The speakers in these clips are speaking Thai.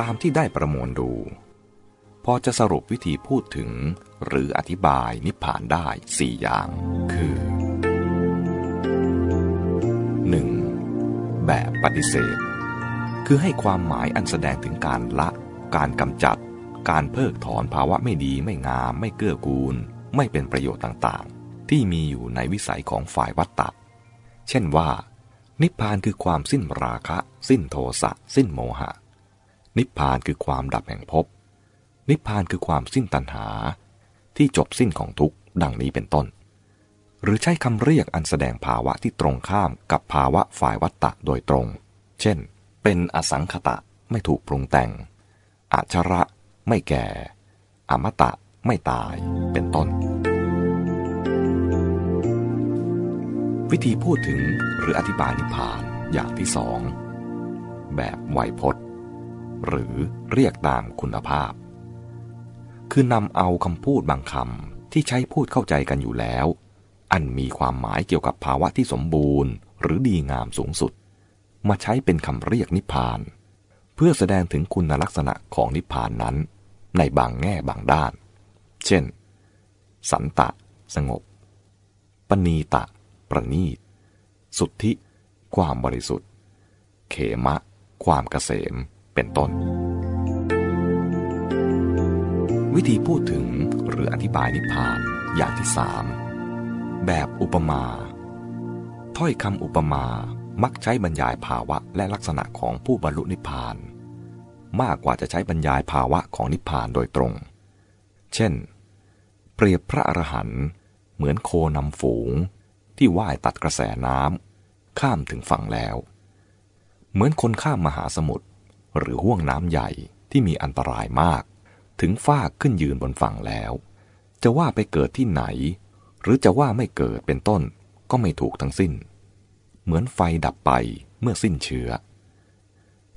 ตามที่ได้ประมวลดู พอจะสรุปวิธีพูดถึงหรืออธิบายนิพพานได้สี่อย่าง คือ 1. แบบปฏิเสธ คือให้ความหมายอันแสดงถึงการละ การกำจัด การเพิกถอนภาวะไม่ดีไม่งาม ไม่เกื้อกูล ไม่เป็นประโยชน์ต่างๆ ที่มีอยู่ในวิสัยของฝ่ายวัตตะเช่นว่า นิพพานคือความสิ้นราคะ สิ้นโทสะ สิ้นโมหะ นิพพานคือความดับแห่งภพ นิพพานคือความสิ้นตัณหา ที่จบสิ้นของทุกข์ดังนี้เป็นต้น หรือใช้คำเรียกอันแสดงภาวะที่ตรงข้ามกับภาวะฝ่ายวัตตะโดยตรง เช่น เป็นอสังขตะไม่ถูกปรุงแต่งอัชระไม่แก่ อมตะไม่ตาย เป็นต้น วิธีพูดถึงหรืออธิบายนิพพานอย่างที่สอง แบบไวยพจน์ หรือเรียกตามคุณภาพ คือนำเอาคำพูดบางคำที่ใช้พูดเข้าใจกันอยู่แล้ว อันมีความหมายเกี่ยวกับภาวะที่สมบูรณ์ หรือดีงามสูงสุด มาใช้เป็นคำเรียกนิพพาน เพื่อแสดงถึงคุณลักษณะของนิพพานนั้น ในบางแง่บางด้าน เช่น สันตะ สงบ ปณีตะ ประณีต สุทธิ ความบริสุทธิ์ เขมะ ความเกษม เป็นต้น วิธีพูดถึงหรืออธิบายนิพพานอย่างที่สามแบบอุปมา ถ้อยคำอุปมามักใช้บรรยายภาวะและลักษณะของผู้บรรลุนิพพาน มากกว่าจะใช้บรรยายภาวะของนิพพานโดยตรง เช่น เปรียบพระอรหันต์เหมือนโคนำฝูงที่ว่ายตัดกระแสน้ำข้ามถึงฝั่งแล้ว เหมือนคนข้ามมหาสมุทร หรือห่วงน้ำใหญ่ที่มีอันตรายมาก ถึงฟากขึ้นยืนบนฝั่งแล้ว จะว่าไปเกิดที่ไหน หรือจะว่าไม่เกิดเป็นต้นก็ไม่ถูกทั้งสิ้น เหมือนไฟดับไปเมื่อสิ้นเชื้อ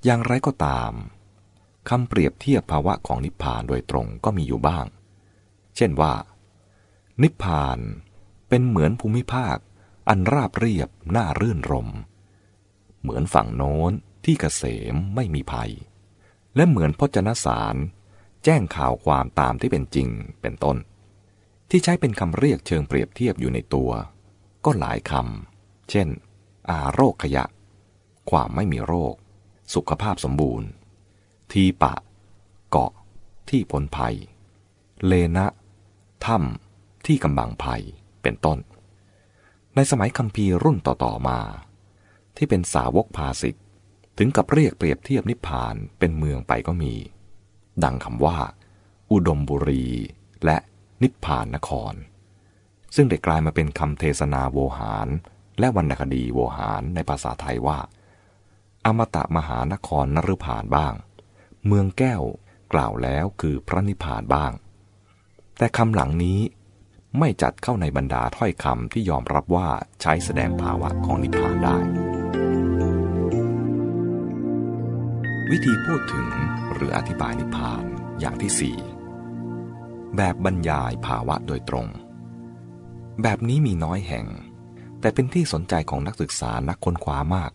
อย่างไรก็ตามคำเปรียบเทียบภาวะของนิพพานโดยตรงก็มีอยู่บ้าง เช่นว่า นิพพานเป็นเหมือนภูมิภาค อันราบเรียบน่ารื่นรม เหมือนฝั่งโน้น ที่เกษมไม่มีภัย และเหมือนพจนสาร แจ้งข่าวความตามที่เป็นจริงเป็นต้น ที่ใช้เป็นคำเรียกเชิงเปรียบเทียบอยู่ในตัว ก็หลายคำเช่น อาโรคขยะ ความไม่มีโรค สุขภาพสมบูรณ์ ทีปะ เกาะ ที่พ้นภัย เลนะถ้ำที่กำบังภัยเป็นต้น ในสมัยคัมภีร์รุ่นต่อ ๆ มา ที่เป็นสาวกภาสิทธ ถึงกับเรียกเปรียบเทียบนิพพานเป็นเมืองไปก็มี ดังคำว่า อุดมบุรี และนิพพานนคร ซึ่งได้กลายมาเป็นคำเทศนาโวหาร และวรรณคดีโวหารในภาษาไทยว่า อมตะมหานครนฤพานบ้าง เมืองแก้วกล่าวแล้วคือพระนิพพานบ้าง แต่คำหลังนี้ไม่จัดเข้าในบรรดาถ้อยคำที่ยอมรับว่าใช้แสดงภาวะของนิพพานได้ วิธีพูดถึงหรืออธิบายนิพพานอย่างที่สี่แบบบรรยายภาวะโดยตรง แบบนี้มีน้อยแห่ง แต่เป็นที่สนใจของนักศึกษานักค้นคว้ามาก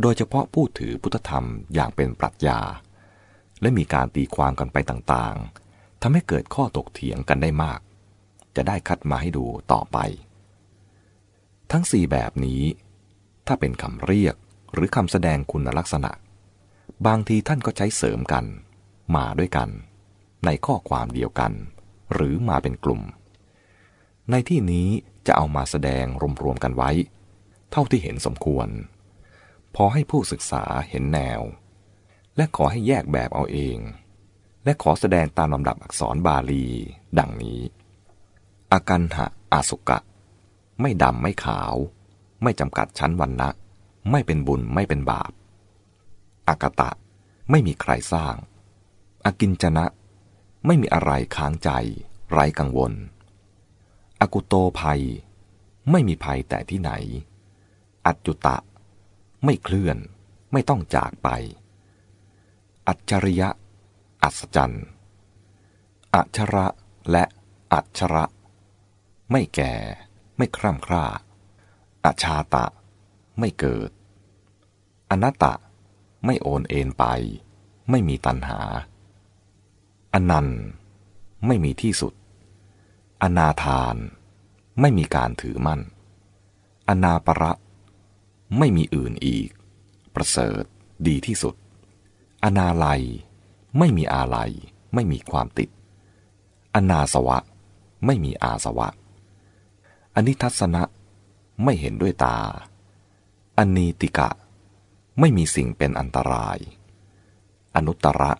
โดยเฉพาะผู้ถือพุทธธรรมอย่างเป็นปรัชญา และมีการตีความกันไปต่างๆทำให้เกิดข้อตกเถียงกันได้มาก จะได้คัดมาให้ดูต่อไป ทั้งสี่แบบนี้ ถ้าเป็นคำเรียกหรือคำแสดงคุณลักษณะ บางทีท่านก็ใช้เสริมกัน มาด้วยกัน ในข้อความเดียวกัน หรือมาเป็นกลุ่ม ในที่นี้จะเอามาแสดงรวมๆกันไว้ เท่าที่เห็นสมควร พอให้ผู้ศึกษาเห็นแนว และขอให้แยกแบบเอาเอง และขอแสดงตามลำดับอักษรบาลี ดังนี้ อากันหะอาสุกะ ไม่ดำไม่ขาว ไม่จำกัดชั้นวันนะไม่เป็นบุญไม่เป็นบาป อากตะ ไม่มีใครสร้างอากินจนะ ไม่มีอะไรค้างใจ ไร้กังวล อกุโตภัย ไม่มีภัยแต่ที่ไหน อัจจุตะ ไม่เคลื่อน ไม่ต้องจากไป อัจฉริยะ อัศจรรย์ อัชระและอัชระ ไม่แก่ ไม่คร่ำคร่าอาชาตะ ไม่เกิด อนัตตะ ไม่โอนเอ็นไป ไม่มีตัณหา อนันต์ไม่มีที่สุด อนาทาน ไม่มีการถือมั่น อนาประ ไม่มีอื่นอีก ประเสริฐดีที่สุด อนาลัย ไม่มีอาลัย ไม่มีความติด อนาสวะ ไม่มีอาสวะ อนิทัศนะ ไม่เห็นด้วยตา อนีติกะ ไม่มีสิ่งเป็นอันตราย อนุตตระ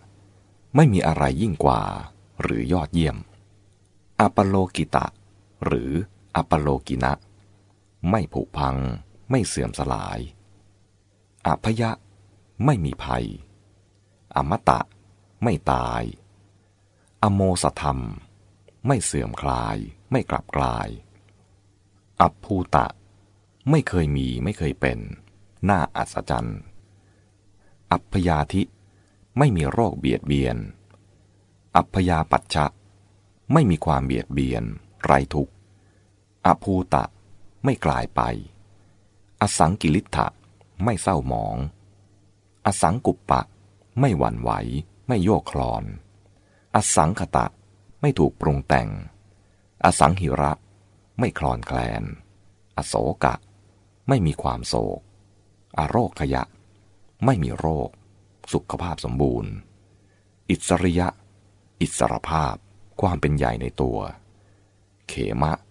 ไม่มีอะไรยิ่งกว่า หรือยอดเยี่ยม อปโลกิตะ หรืออปโลกินะ ไม่ผุพัง ไม่เสื่อมสลายอภยะ ไม่มีภัย อมตะ ไม่ตาย อโมสธรรม ไม่เสื่อมคลาย ไม่กลับกลาย อัพภูตะ ไม่เคยมีไม่เคยเป็น น่าอัศจรรย์ อัพยาธิไม่มีโรคเบียดเบียน อัพยาปัจฉะไม่มีความเบียดเบียน ไรทุกข์อภูตะไม่กลายไป อสังกิลิทะไม่เศร้าหมอง อสังกุปปะ ไม่หวั่นไหว ไม่โยกคลอน อสังคตะไม่ถูกปรุงแต่ง อสังหิระ ไม่คลอนแคลน อโศกะ ไม่มีความโศก อโรคขยะ ไม่มีโรค สุขภาพสมบูรณ์ อิสริยะ อิสรภาพ ความเป็นใหญ่ในตัว เขมะกะ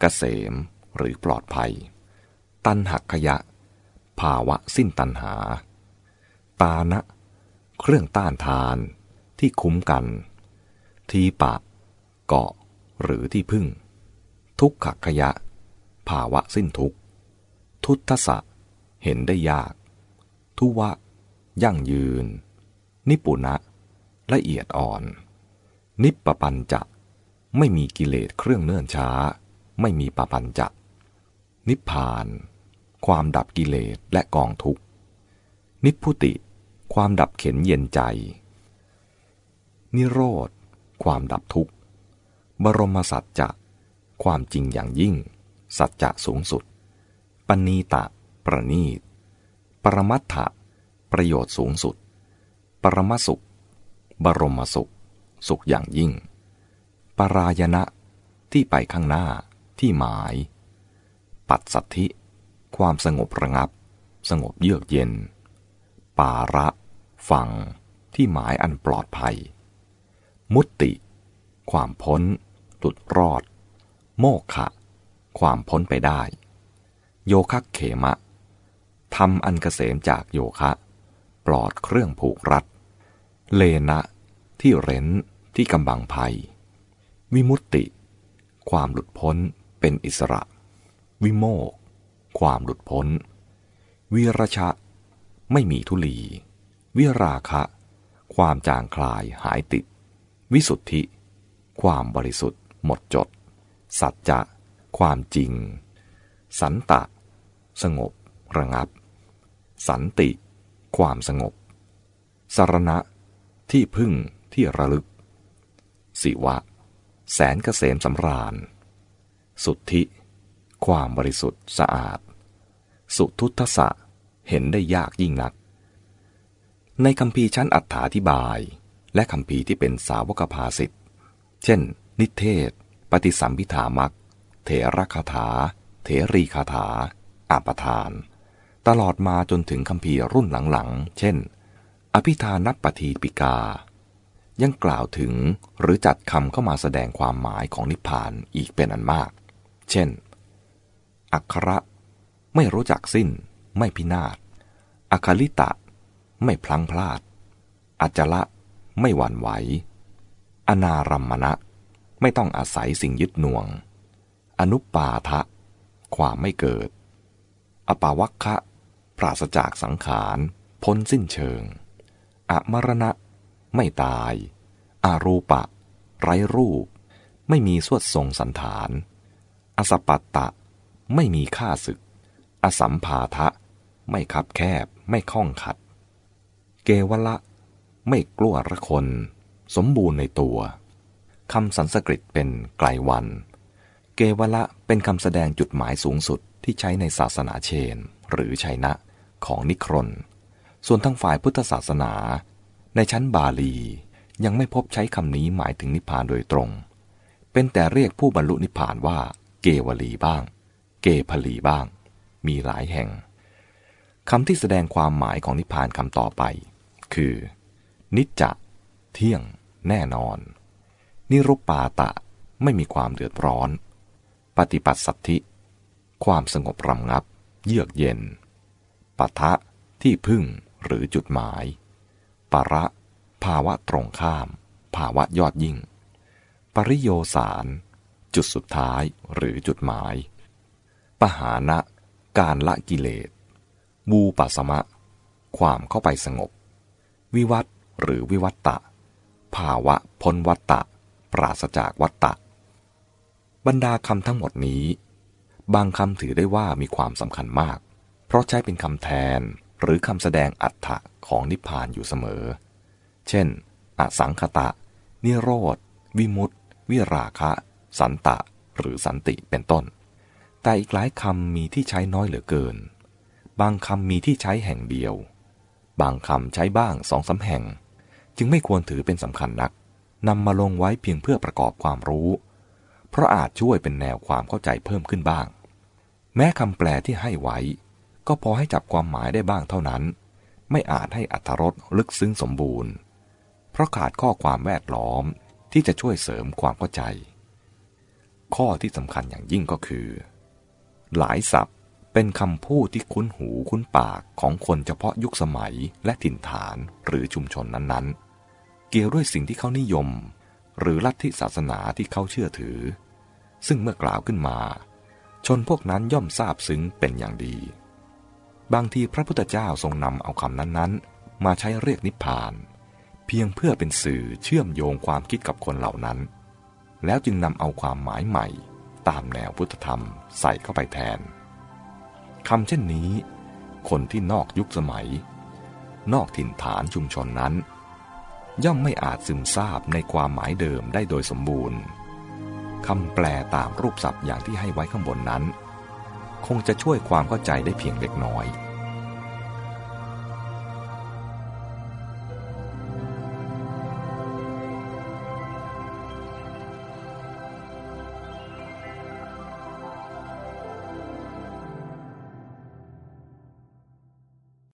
เกษม หรือปลอดภัย ตันหักขยะ ภาวะสิ้นตันหา ตานะ เครื่องต้านทานที่คุ้มกัน ทีปะ เกาะ หรือที่พึ่ง ทุกขขยะ ภาวะสิ้นทุกทุตทสะ เห็นได้ยาก ทุวะ ยั่งยืน นิปุณะ ละเอียดอ่อน นิปปปัญจะ ไม่มีกิเลสเครื่องเนื่นช้า ไม่มีปปัญจะ นิพพาน ความดับกิเลสและกองทุกข์นิพพุติ ความดับเข็นเย็นใจ นิโรธ ความดับทุกข์ บรมสัจจะ ความจริงอย่างยิ่ง สัจจะสูงสุด ปณีตะ ประณีต ปรมัตถะ ประโยชน์สูงสุด ปรมสุข บรมสุข สุขอย่างยิ่ง ปรายณะที่ไปข้างหน้าที่หมาย ปัดสัทธิ ความสงบระงับ สงบเยือกเย็น ปาระฟังที่หมายอันปลอดภัย มุตติ ความพ้นหลุดรอด โมกขะความพ้นไปได้ โยคะเขมะ ทำอันเกษมจากโยคะ ปลอดเครื่องผูกรัด เลนะ ที่เร้นที่กำบังภัย วิมุตติ ความหลุดพ้นเป็นอิสระ วิโมก ความหลุดพ้น วิรชะ ไม่มีทุลี วิราคะ ความจางคลายหายติด วิสุทธิ ความบริสุทธิ์ หมดจด สัจจะ ความจริง สันตะ สงบระงับ สันติ ความสงบ สารณะ ที่พึ่งที่ระลึก สิวะ แสนเกษมสำราญ สุทธิ ความบริสุทธิ์สะอาด สุทุตสะเห็นได้ยากยิ่งนัก ในคำพีชั้นอัฏฐาธิบาย และคำพีที่เป็นสาวกภาสิทธ์เช่น นิเทศ ปฏิสัมพิธามักเถรคาถา เถรีคาถาอาปทาน ตลอดมาจนถึงคำพีรุ่นหลังๆ เช่น อภิธานัปฏิปิกา ยังกล่าวถึงหรือจัดคำเข้ามาแสดงความหมายของนิพพานอีกเป็นอันมาก เช่น อักขระ ไม่รู้จักสิ้น ไม่พินาศอคาลิตะ ไม่พลังพลาด อัจละ ไม่หวั่นไหว อนารัมมณะ ไม่ต้องอาศัยสิ่งยึดหน่วง อนุปาทะ ความไม่เกิด อปาวัคคะ ราศจากสังขารพ้นสิ้นเชิง อมรณะ ไม่ตาย อารูปะ ไร้รูป ไม่มีสวดทรงสันฐาน อสปัตตะ ไม่มีค่าศึก อสัมภาทะ ไม่คับแคบ ไม่คล่องขัด เกวละ ไม่กลัวระคน สมบูรณ์ในตัว คำสันสกฤตเป็นไกลวัน เกวละเป็นคำแสดงจุดหมายสูงสุดที่ใช้ในศาสนาเชน หรือชัยนะ ของนิครน ส่วนทั้งฝ่ายพุทธศาสนา ในชั้นบาลียังไม่พบใช้คำนี้หมายถึงนิพพานโดยตรง เป็นแต่เรียกผู้บรรลุนิพพานว่า เกวลีบ้าง เกพลีบ้าง มีหลายแห่งคำที่แสดงความหมายของนิพพานคำต่อไป คือ นิจจะ เที่ยง แน่นอน นิรุปปาตะไม่มีความเดือดร้อน ปฏิปัสสัทธิ ความสงบรำงับ เยือกเย็น ปะทะที่พึ่งหรือจุดหมายปะระ ภาวะตรงข้าม ภาวะยอดยิ่ง ปริโยสาร จุดสุดท้ายหรือจุดหมาย ปหานะ การละกิเลสบูปัสมะ ความเข้าไปสงบ วิวัตหรือวิวัตตะ ภาวะพ้นวัตตะ ปราศจากวัตตะ บรรดาคำทั้งหมดนี้ บางคำถือได้ว่ามีความสำคัญมาก เพราะใช้เป็นคำแทนหรือคำแสดงอัตถะของนิพพานอยู่เสมอ เช่น อสังคตะ นิโรธ วิมุตติ วิราคะ สันตะ หรือสันติเป็นต้น แต่อีกหลายคำมีที่ใช้น้อยเหลือเกิน บางคำมีที่ใช้แห่งเดียว บางคำใช้บ้างสองสาแห่ง จึงไม่ควรถือเป็นสำคัญนักนำมาลงไว้เพียงเพื่อประกอบความรู้ เพราะอาจช่วยเป็นแนวความเข้าใจเพิ่มขึ้นบ้าง แม้คำแปลที่ให้ไว้ ก็พอให้จับความหมายได้บ้างเท่านั้น ไม่อาจให้อัธรสลึกซึ้งสมบูรณ์ เพราะขาดข้อความแวดล้อมที่จะช่วยเสริมความเข้าใจ ข้อที่สำคัญอย่างยิ่งก็คือ หลายศัพท์เป็นคำพูดที่คุ้นหูคุ้นปากของคนเฉพาะยุคสมัยและถิ่นฐานหรือชุมชนนั้นๆ เกี่ยวด้วยสิ่งที่เขานิยม หรือลัทธิศาสนาที่เขาเชื่อถือ ซึ่งเมื่อกล่าวขึ้นมา ชนพวกนั้นย่อมทราบซึ้งเป็นอย่างดี บางทีพระพุทธเจ้าทรงนำเอาคำนั้นๆ มาใช้เรียกนิพพาน เพียงเพื่อเป็นสื่อเชื่อมโยงความคิดกับคนเหล่านั้น แล้วจึงนำเอาความหมายใหม่ ตามแนวพุทธธรรมใส่เข้าไปแทนคำเช่นนี้ คนที่นอกยุคสมัย นอกถิ่นฐานชุมชนนั้น ย่อมไม่อาจซึมซาบในความหมายเดิมได้โดยสมบูรณ์คำแปลตามรูปศัพท์อย่างที่ให้ไว้ข้างบนนั้น คงจะช่วยความเข้าใจได้เพียงเล็กน้อย